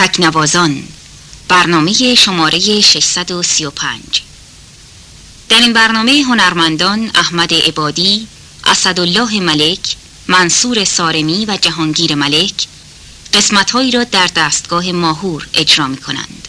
تکنوازان برنامه شماره 635 در این برنامه هنرمندان احمد عبادی، اسدالله ملک، منصور سارمی و جهانگیر ملک قسمتهایی را در دستگاه ماهور اجرا می کنند.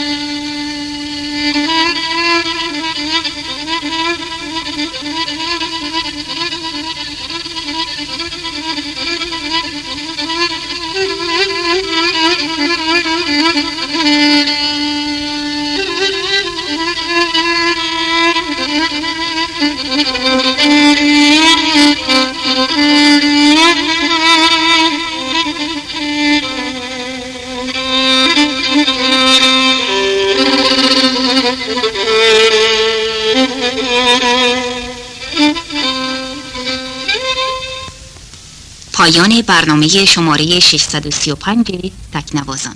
پایان برنامه شماره 635 تکنوازان.